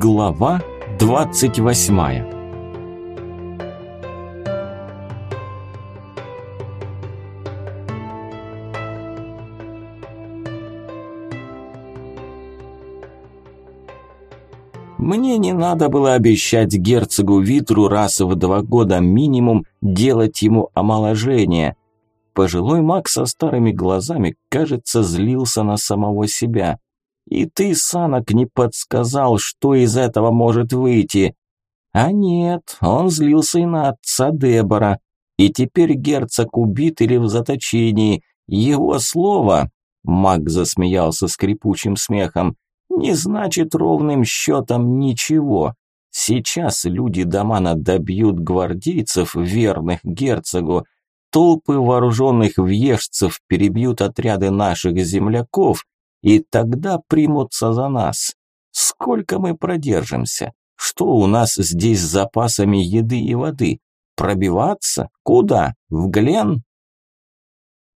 Глава двадцать восьмая Мне не надо было обещать герцогу Витру раз в два года минимум делать ему омоложение. Пожилой маг со старыми глазами, кажется, злился на самого себя. И ты, Санок, не подсказал, что из этого может выйти. А нет, он злился и на отца Дебора. И теперь герцог убит или в заточении. Его слово, маг засмеялся скрипучим смехом, не значит ровным счетом ничего. Сейчас люди Дамана добьют гвардейцев, верных герцогу. Толпы вооруженных въежцев перебьют отряды наших земляков – и тогда примутся за нас. Сколько мы продержимся? Что у нас здесь с запасами еды и воды? Пробиваться? Куда? В Глен?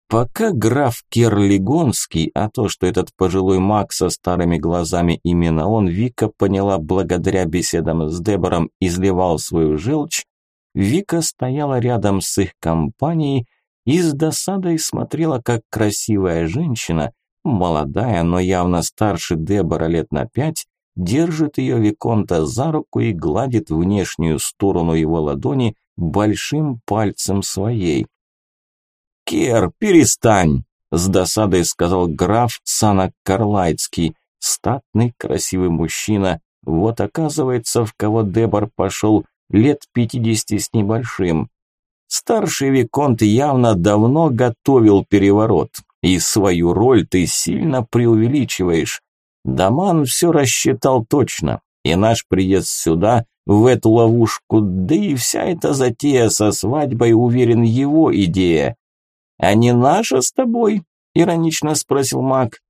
Пока граф Керлигонский, а то, что этот пожилой маг со старыми глазами именно он, Вика поняла благодаря беседам с Дебором, изливал свою желчь, Вика стояла рядом с их компанией и с досадой смотрела, как красивая женщина молодая, но явно старше Дебора лет на пять, держит ее Виконта за руку и гладит внешнюю сторону его ладони большим пальцем своей. «Кер, перестань!» – с досадой сказал граф Санак Карлайцкий, статный, красивый мужчина. Вот оказывается, в кого Дебор пошел лет пятидесяти с небольшим. Старший Виконт явно давно готовил переворот, и свою роль ты сильно преувеличиваешь. Даман все рассчитал точно, и наш приезд сюда, в эту ловушку, да и вся эта затея со свадьбой, уверен, его идея. А не наша с тобой? Иронично спросил маг.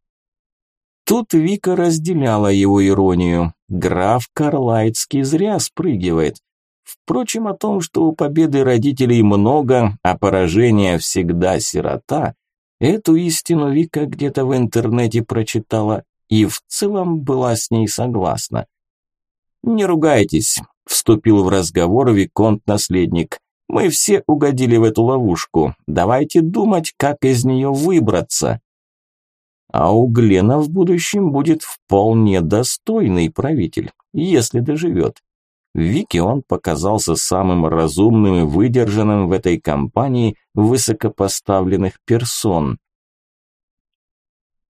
Тут Вика разделяла его иронию. Граф Карлайтский зря спрыгивает. Впрочем, о том, что у победы родителей много, а поражения всегда сирота, Эту истину Вика где-то в интернете прочитала и в целом была с ней согласна. «Не ругайтесь», – вступил в разговор Виконт-наследник. «Мы все угодили в эту ловушку. Давайте думать, как из нее выбраться». А у Глена в будущем будет вполне достойный правитель, если доживет. Вике он показался самым разумным и выдержанным в этой компании высокопоставленных персон.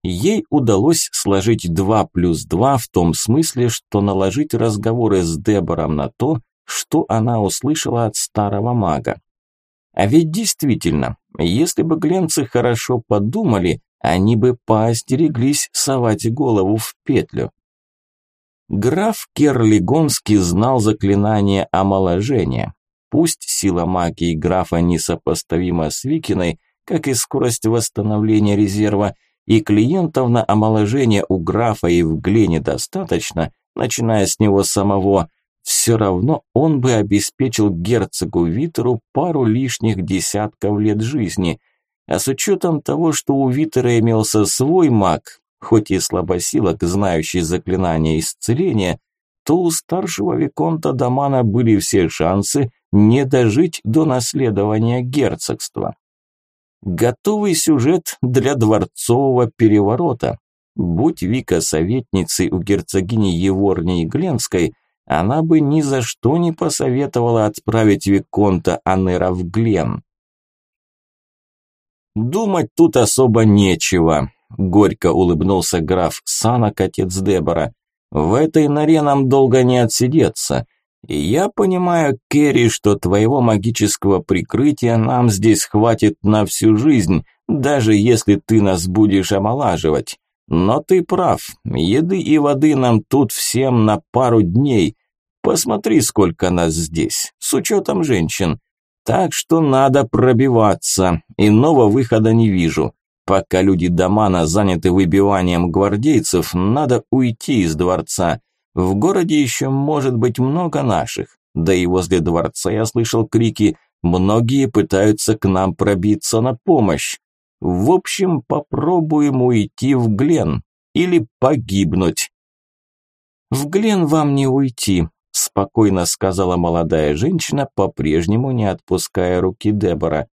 Ей удалось сложить 2 плюс 2 в том смысле, что наложить разговоры с Дебором на то, что она услышала от старого мага. А ведь действительно, если бы гленцы хорошо подумали, они бы поостереглись совать голову в петлю. Граф Керлигонский знал заклинание омоложения. Пусть сила магии графа несопоставима с Викиной, как и скорость восстановления резерва, и клиентов на омоложение у графа и в Глене достаточно, начиная с него самого, все равно он бы обеспечил герцогу Витеру пару лишних десятков лет жизни. А с учетом того, что у Витера имелся свой маг, хоть и слабосилок, знающий заклинание исцеления, то у старшего Виконта Дамана были все шансы не дожить до наследования герцогства. Готовый сюжет для дворцового переворота. Будь Вика советницей у герцогини Еворни Гленской, она бы ни за что не посоветовала отправить Виконта Анера в Глен. Думать тут особо нечего. Горько улыбнулся граф Санок, отец Дебора. В этой норе нам долго не отсидеться. И я понимаю, Керри, что твоего магического прикрытия нам здесь хватит на всю жизнь, даже если ты нас будешь омолаживать. Но ты прав, еды и воды нам тут всем на пару дней. Посмотри, сколько нас здесь, с учетом женщин. Так что надо пробиваться, иного выхода не вижу. Пока люди Дамана заняты выбиванием гвардейцев, надо уйти из дворца. В городе еще может быть много наших. Да и возле дворца я слышал крики «Многие пытаются к нам пробиться на помощь». В общем, попробуем уйти в Глен или погибнуть. В Глен вам не уйти, спокойно сказала молодая женщина, по-прежнему не отпуская руки Дебора.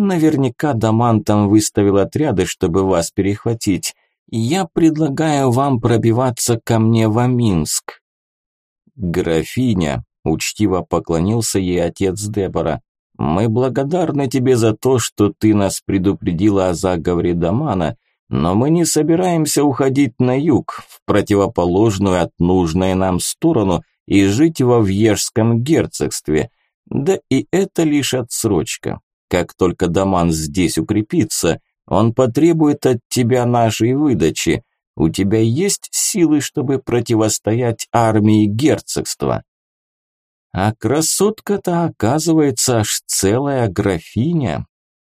Наверняка Даман там выставил отряды, чтобы вас перехватить. Я предлагаю вам пробиваться ко мне в Аминск. Графиня, учтиво поклонился ей отец Дебора. Мы благодарны тебе за то, что ты нас предупредила о заговоре Дамана, но мы не собираемся уходить на юг, в противоположную от нужной нам сторону и жить во Вьежском герцогстве. Да и это лишь отсрочка. Как только Даман здесь укрепится, он потребует от тебя нашей выдачи. У тебя есть силы, чтобы противостоять армии герцогства? А красотка-то оказывается аж целая графиня.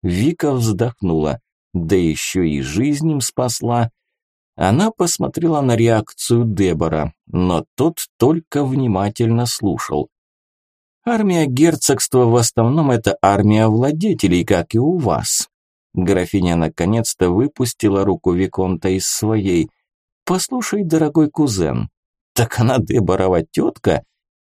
Вика вздохнула, да еще и жизнь им спасла. Она посмотрела на реакцию Дебора, но тот только внимательно слушал. Армия герцогства в основном это армия владетелей, как и у вас. Графиня наконец-то выпустила руку Виконта из своей. Послушай, дорогой кузен, так она Деборова тетка,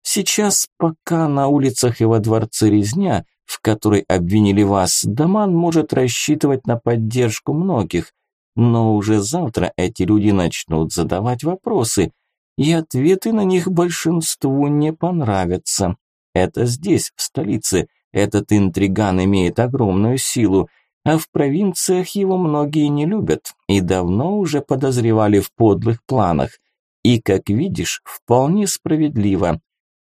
Сейчас, пока на улицах и во дворце резня, в которой обвинили вас, Даман может рассчитывать на поддержку многих, но уже завтра эти люди начнут задавать вопросы, и ответы на них большинству не понравятся. Это здесь, в столице, этот интриган имеет огромную силу, а в провинциях его многие не любят и давно уже подозревали в подлых планах. И, как видишь, вполне справедливо.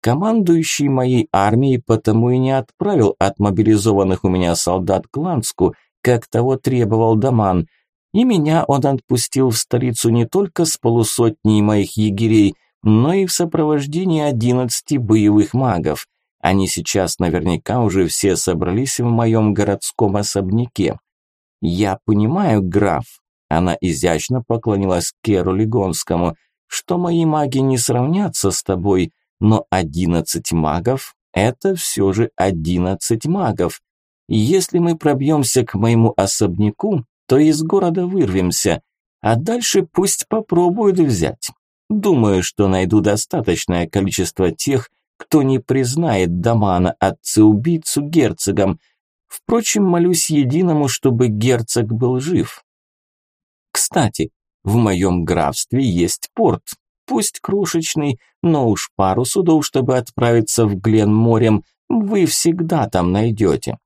Командующий моей армией потому и не отправил от мобилизованных у меня солдат к Ланску, как того требовал Даман. И меня он отпустил в столицу не только с полусотней моих егерей, но и в сопровождении одиннадцати боевых магов. Они сейчас наверняка уже все собрались в моем городском особняке. Я понимаю, граф, она изящно поклонилась Керу Легонскому, что мои маги не сравнятся с тобой, но 11 магов – это все же 11 магов. Если мы пробьемся к моему особняку, то из города вырвемся, а дальше пусть попробуют взять. Думаю, что найду достаточное количество тех, кто не признает Дамана отца-убийцу герцогом. Впрочем, молюсь единому, чтобы герцог был жив. Кстати, в моем графстве есть порт, пусть крошечный, но уж пару судов, чтобы отправиться в Глен морем, вы всегда там найдете.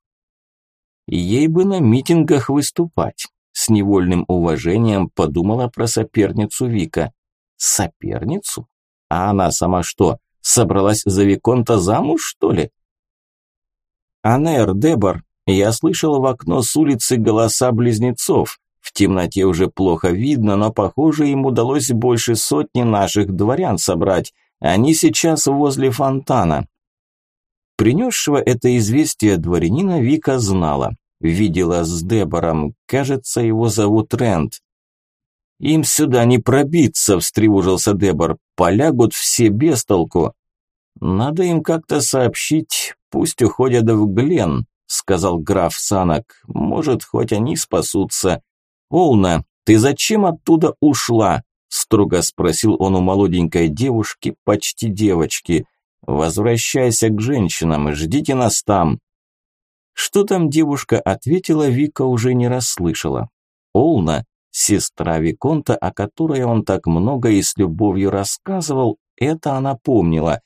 Ей бы на митингах выступать. С невольным уважением подумала про соперницу Вика. Соперницу? А она сама что, собралась за Виконта замуж, что ли? Анер, Дебор, я слышал в окно с улицы голоса близнецов. В темноте уже плохо видно, но, похоже, им удалось больше сотни наших дворян собрать. Они сейчас возле фонтана. Принесшего это известие дворянина Вика знала. Видела с Дебором, кажется, его зовут Рент. «Им сюда не пробиться», – встревожился Дебор. «Полягут все без толку». «Надо им как-то сообщить, пусть уходят в Глен», – сказал граф Санок. «Может, хоть они спасутся. «Олна, ты зачем оттуда ушла?» – строго спросил он у молоденькой девушки, почти девочки. «Возвращайся к женщинам, ждите нас там». Что там девушка ответила, Вика уже не расслышала. Олна, сестра Виконта, о которой он так много и с любовью рассказывал, это она помнила.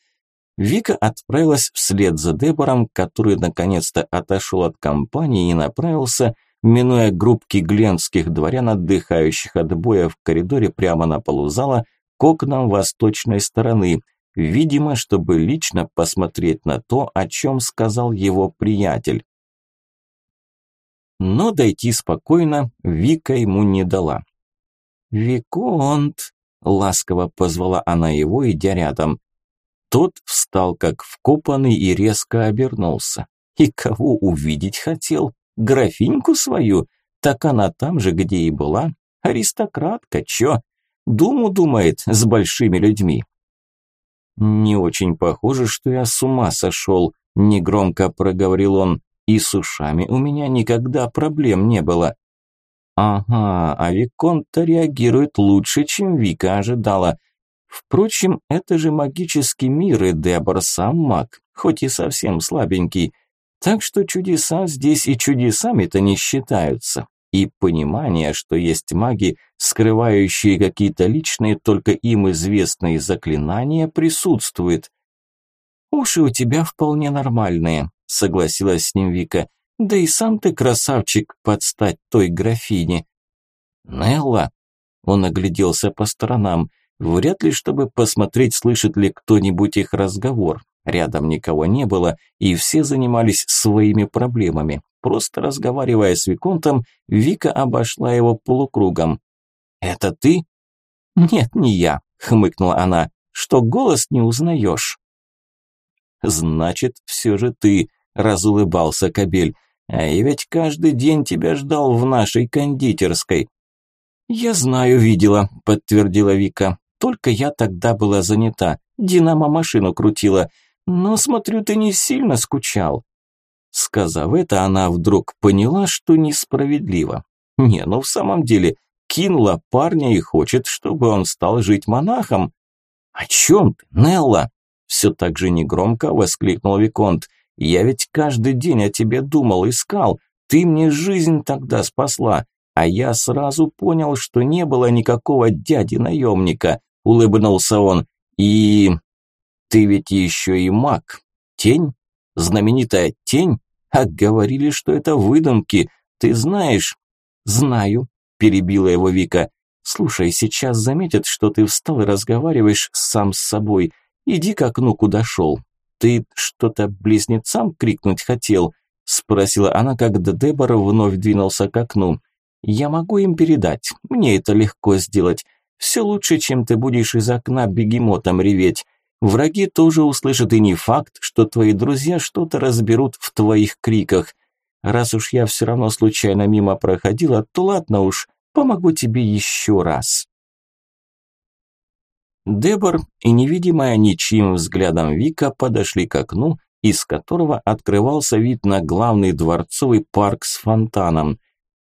Вика отправилась вслед за Дебором, который наконец-то отошел от компании и направился минуя группки гленских дворян, отдыхающих от боя в коридоре прямо на полу зала, к окнам восточной стороны, видимо, чтобы лично посмотреть на то, о чем сказал его приятель. Но дойти спокойно Вика ему не дала. «Виконт!» – ласково позвала она его, идя рядом. Тот встал как вкопанный и резко обернулся. И кого увидеть хотел? Графиньку свою? Так она там же, где и была. Аристократка, чё? Думу думает с большими людьми. Не очень похоже, что я с ума сошел, негромко проговорил он. И с ушами у меня никогда проблем не было. Ага, а Виконта реагирует лучше, чем Вика ожидала. Впрочем, это же магический мир, и Дебор сам маг, хоть и совсем слабенький. Так что чудеса здесь и чудесами-то не считаются. И понимание, что есть маги, скрывающие какие-то личные, только им известные заклинания, присутствует. «Уши у тебя вполне нормальные», – согласилась с ним Вика. «Да и сам ты красавчик под стать той графине». «Нелла?» Он огляделся по сторонам. Вряд ли, чтобы посмотреть, слышит ли кто-нибудь их разговор. Рядом никого не было, и все занимались своими проблемами. Просто разговаривая с Виконтом, Вика обошла его полукругом. «Это ты?» «Нет, не я», – хмыкнула она. «Что голос не узнаешь?» «Значит, все же ты», – разулыбался Кабель. «А я ведь каждый день тебя ждал в нашей кондитерской». «Я знаю, видела», – подтвердила Вика. «Только я тогда была занята. Динамо машину крутила. Но, смотрю, ты не сильно скучал». Сказав это, она вдруг поняла, что несправедливо. Не, ну в самом деле, кинула парня и хочет, чтобы он стал жить монахом. «О чем ты, Нелла?» Все так же негромко воскликнул Виконт. «Я ведь каждый день о тебе думал, искал. Ты мне жизнь тогда спасла. А я сразу понял, что не было никакого дяди-наемника», улыбнулся он. «И... ты ведь еще и маг. Тень? Знаменитая тень? А говорили, что это выдумки. Ты знаешь?» «Знаю», перебила его Вика. «Слушай, сейчас заметят, что ты встал и разговариваешь сам с собой. Иди к окну, куда шел. Ты что-то близнецам крикнуть хотел?» Спросила она, когда Дебора вновь двинулся к окну. «Я могу им передать. Мне это легко сделать. Все лучше, чем ты будешь из окна бегемотом реветь. Враги тоже услышат, и не факт, что твои друзья что-то разберут в твоих криках. Раз уж я все равно случайно мимо проходила, то ладно уж, помогу тебе еще раз». Дебор и невидимая ничьим взглядом Вика подошли к окну, из которого открывался вид на главный дворцовый парк с фонтаном.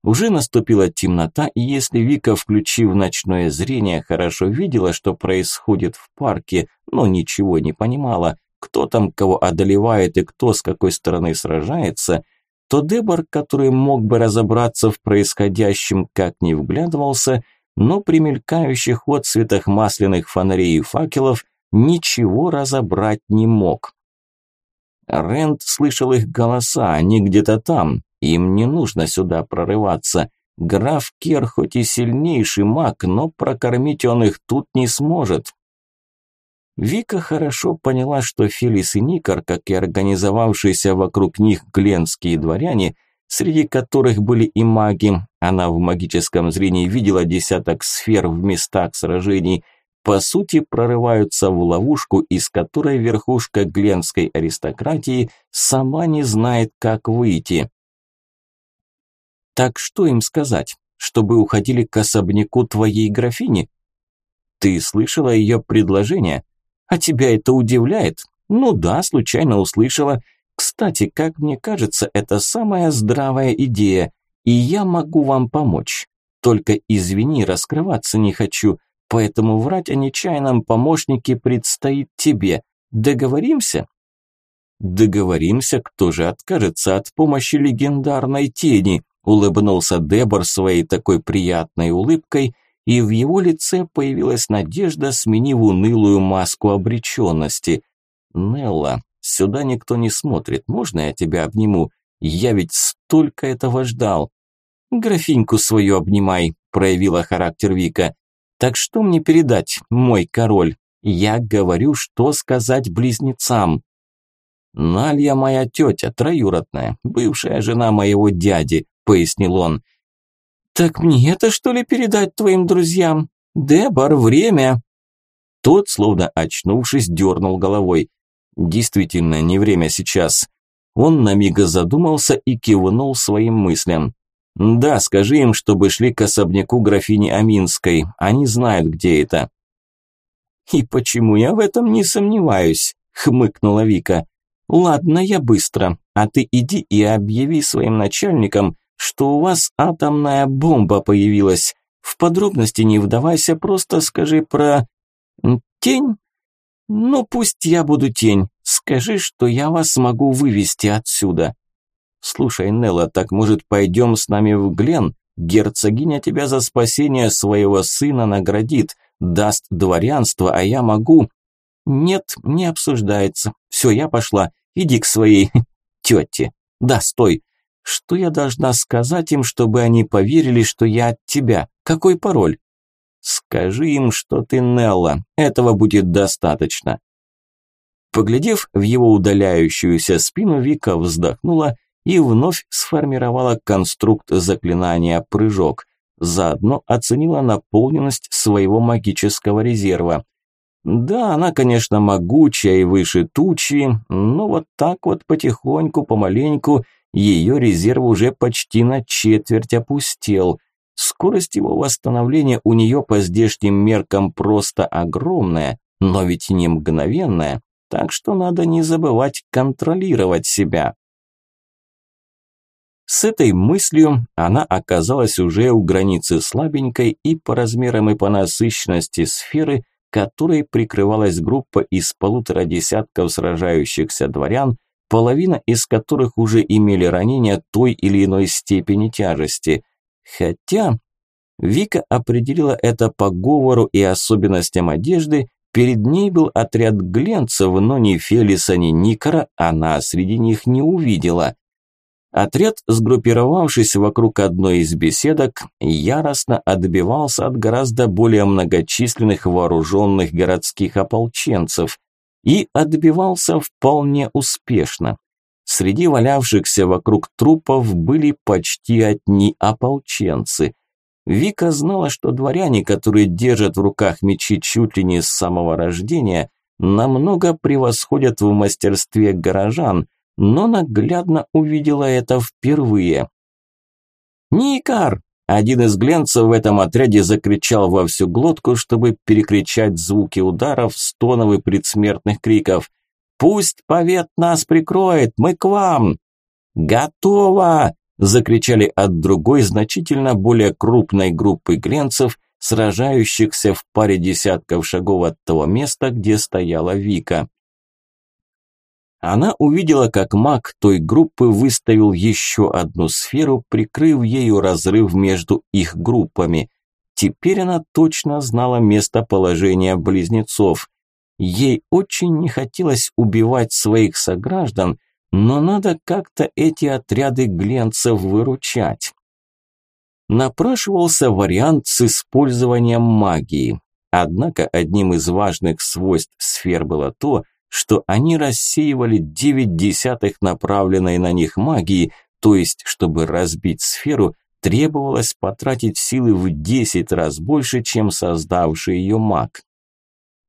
Уже наступила темнота, и если Вика, включив ночное зрение, хорошо видела, что происходит в парке, но ничего не понимала, кто там кого одолевает и кто с какой стороны сражается, то Дебор, который мог бы разобраться в происходящем, как не вглядывался, но при мелькающих отцветах масляных фонарей и факелов ничего разобрать не мог. Рент слышал их голоса, они где-то там, им не нужно сюда прорываться. Граф Кер хоть и сильнейший маг, но прокормить он их тут не сможет. Вика хорошо поняла, что Фелис и Никар, как и организовавшиеся вокруг них гленские дворяне, среди которых были и маги, она в магическом зрении видела десяток сфер в местах сражений, по сути прорываются в ловушку, из которой верхушка гленской аристократии сама не знает, как выйти. Так что им сказать? Чтобы уходили к особняку твоей графини? Ты слышала ее предложение? А тебя это удивляет? Ну да, случайно услышала. Кстати, как мне кажется, это самая здравая идея, и я могу вам помочь. Только извини, раскрываться не хочу, поэтому врать о нечаянном помощнике предстоит тебе. Договоримся? Договоримся, кто же откажется от помощи легендарной тени, улыбнулся Дебор своей такой приятной улыбкой, и в его лице появилась надежда, сменив унылую маску обреченности. «Нелла, сюда никто не смотрит, можно я тебя обниму? Я ведь столько этого ждал». «Графиньку свою обнимай», – проявила характер Вика. «Так что мне передать, мой король? Я говорю, что сказать близнецам». «Налья моя тетя, троюродная, бывшая жена моего дяди», – пояснил он. «Так мне это что ли передать твоим друзьям? Дебор, время!» Тот, словно очнувшись, дернул головой. «Действительно, не время сейчас». Он на миг задумался и кивнул своим мыслям. «Да, скажи им, чтобы шли к особняку графини Аминской. Они знают, где это». «И почему я в этом не сомневаюсь?» – хмыкнула Вика. «Ладно, я быстро, а ты иди и объяви своим начальникам, что у вас атомная бомба появилась. В подробности не вдавайся, просто скажи про... Тень? Ну, пусть я буду тень. Скажи, что я вас могу вывести отсюда. Слушай, Нелла, так может пойдем с нами в Глен? Герцогиня тебя за спасение своего сына наградит, даст дворянство, а я могу... Нет, не обсуждается. Все, я пошла. Иди к своей тете. Да, стой. Что я должна сказать им, чтобы они поверили, что я от тебя? Какой пароль? Скажи им, что ты Нелла. Этого будет достаточно. Поглядев в его удаляющуюся спину, Вика вздохнула и вновь сформировала конструкт заклинания «Прыжок». Заодно оценила наполненность своего магического резерва. Да, она, конечно, могучая и выше тучи, но вот так вот потихоньку, помаленьку, ее резерв уже почти на четверть опустел. Скорость его восстановления у нее по здешним меркам просто огромная, но ведь не мгновенная, так что надо не забывать контролировать себя. С этой мыслью она оказалась уже у границы слабенькой и по размерам и по насыщенности сферы, которой прикрывалась группа из полутора десятков сражающихся дворян, половина из которых уже имели ранения той или иной степени тяжести. Хотя Вика определила это по говору и особенностям одежды, перед ней был отряд гленцев, но ни Фелиса, ни Никора она среди них не увидела. Отряд, сгруппировавшись вокруг одной из беседок, яростно отбивался от гораздо более многочисленных вооруженных городских ополченцев и отбивался вполне успешно. Среди валявшихся вокруг трупов были почти одни ополченцы. Вика знала, что дворяне, которые держат в руках мечи чуть ли не с самого рождения, намного превосходят в мастерстве горожан, но наглядно увидела это впервые. «Никар!» Один из гленцев в этом отряде закричал во всю глотку, чтобы перекричать звуки ударов, стонов и предсмертных криков. «Пусть повет нас прикроет! Мы к вам!» «Готово!» – закричали от другой, значительно более крупной группы гленцев, сражающихся в паре десятков шагов от того места, где стояла Вика. Она увидела, как маг той группы выставил еще одну сферу, прикрыв ею разрыв между их группами. Теперь она точно знала местоположение близнецов. Ей очень не хотелось убивать своих сограждан, но надо как-то эти отряды гленцев выручать. Напрашивался вариант с использованием магии. Однако одним из важных свойств сфер было то, что они рассеивали девять десятых направленной на них магии, то есть, чтобы разбить сферу, требовалось потратить силы в десять раз больше, чем создавший ее маг.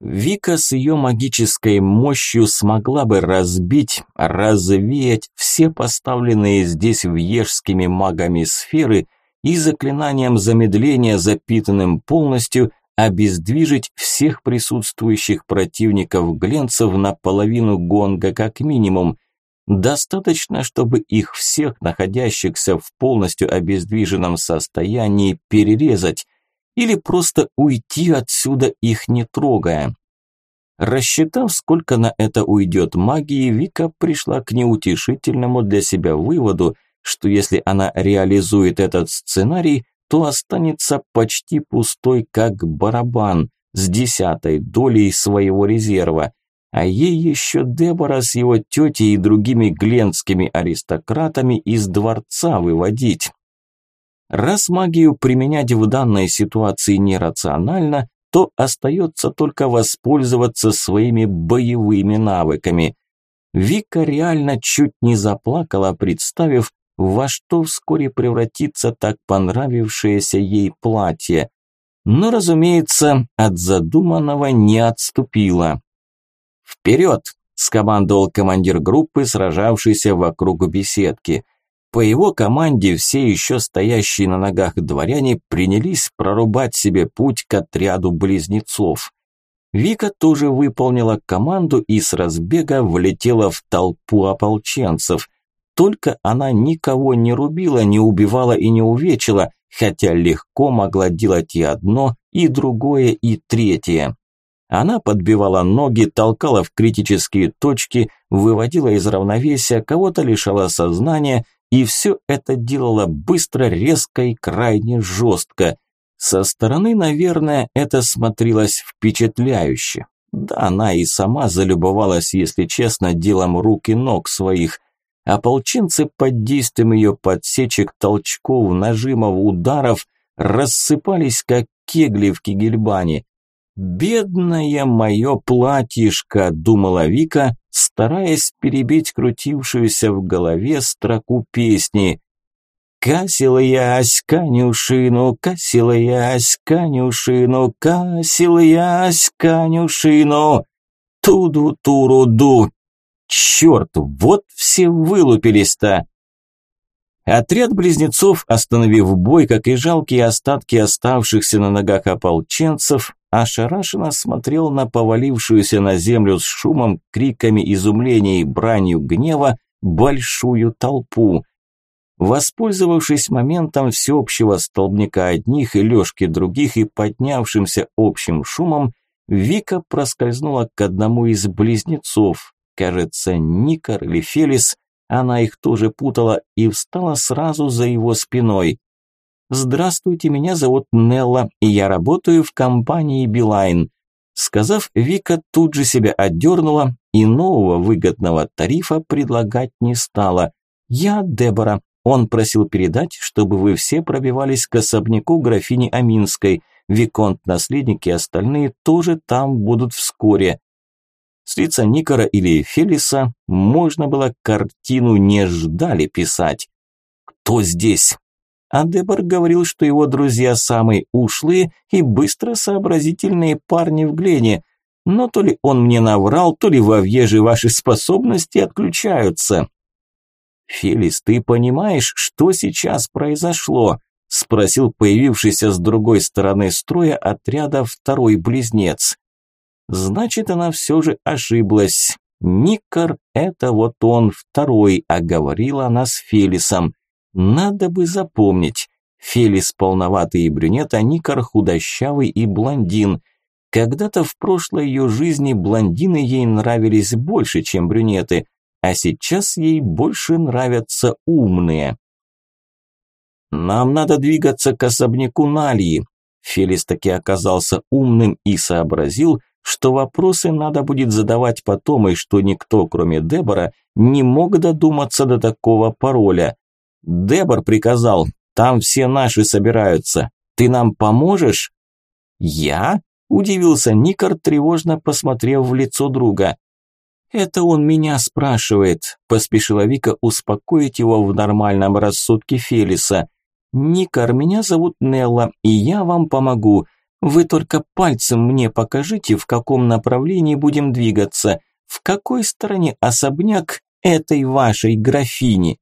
Вика с ее магической мощью смогла бы разбить, развеять все поставленные здесь вьежскими магами сферы и заклинанием замедления, запитанным полностью, обездвижить всех присутствующих противников гленцев на половину гонга как минимум. Достаточно, чтобы их всех, находящихся в полностью обездвиженном состоянии, перерезать или просто уйти отсюда, их не трогая. Рассчитав, сколько на это уйдет магии, Вика пришла к неутешительному для себя выводу, что если она реализует этот сценарий, то останется почти пустой, как барабан, с десятой долей своего резерва. А ей еще Дебора с его тетей и другими гленскими аристократами из дворца выводить. Раз магию применять в данной ситуации нерационально, то остается только воспользоваться своими боевыми навыками. Вика реально чуть не заплакала, представив, во что вскоре превратится так понравившееся ей платье. Но, разумеется, от задуманного не отступила. «Вперед!» – скомандовал командир группы, сражавшийся вокруг беседки. По его команде все еще стоящие на ногах дворяне принялись прорубать себе путь к отряду близнецов. Вика тоже выполнила команду и с разбега влетела в толпу ополченцев. Только она никого не рубила, не убивала и не увечила, хотя легко могла делать и одно, и другое, и третье. Она подбивала ноги, толкала в критические точки, выводила из равновесия, кого-то лишала сознания, и все это делала быстро, резко и крайне жестко. Со стороны, наверное, это смотрелось впечатляюще. Да, она и сама залюбовалась, если честно, делом рук и ног своих. Ополченцы под действием ее подсечек, толчков, нажимов, ударов рассыпались, как кегли в кигельбане. «Бедное мое платьишко», – думала Вика, стараясь перебить крутившуюся в голове строку песни. Касила ясь конюшину, косила ясь конюшину, косила ясь конюшину. Туду-туру-ду. Черт, вот все вылупились-то. Отряд близнецов, остановив бой, как и жалкие остатки оставшихся на ногах ополченцев, ошарашенно смотрел на повалившуюся на землю с шумом, криками изумления и бранью гнева большую толпу. Воспользовавшись моментом всеобщего столбняка одних и лёжки других и поднявшимся общим шумом, Вика проскользнула к одному из близнецов, кажется, Никар или Фелис, она их тоже путала и встала сразу за его спиной. «Здравствуйте, меня зовут Нелла, и я работаю в компании Билайн». Сказав, Вика тут же себя отдернула и нового выгодного тарифа предлагать не стала. «Я Дебора, он просил передать, чтобы вы все пробивались к особняку графини Аминской. Виконт-наследник и остальные тоже там будут вскоре. С лица Никора или Фелиса можно было картину «Не ждали» писать. «Кто здесь?» А Дебор говорил, что его друзья самые ушлые и быстро сообразительные парни в Глене. Но то ли он мне наврал, то ли во въеже ваши способности отключаются. «Фелис, ты понимаешь, что сейчас произошло?» – спросил появившийся с другой стороны строя отряда второй близнец. Значит, она все же ошиблась. Никар – это вот он, второй, а говорила она с Фелисом. Надо бы запомнить. Фелис полноватый и брюнет, а Никар худощавый и блондин. Когда-то в прошлой ее жизни блондины ей нравились больше, чем брюнеты, а сейчас ей больше нравятся умные. «Нам надо двигаться к особняку Нальи». Фелис таки оказался умным и сообразил, что вопросы надо будет задавать потом, и что никто, кроме Дебора, не мог додуматься до такого пароля. Дебор приказал, там все наши собираются. Ты нам поможешь? Я? Удивился Никар, тревожно посмотрев в лицо друга. «Это он меня спрашивает», – поспешила Вика успокоить его в нормальном рассудке Фелиса. «Никар, меня зовут Нелла, и я вам помогу. Вы только пальцем мне покажите, в каком направлении будем двигаться, в какой стороне особняк этой вашей графини».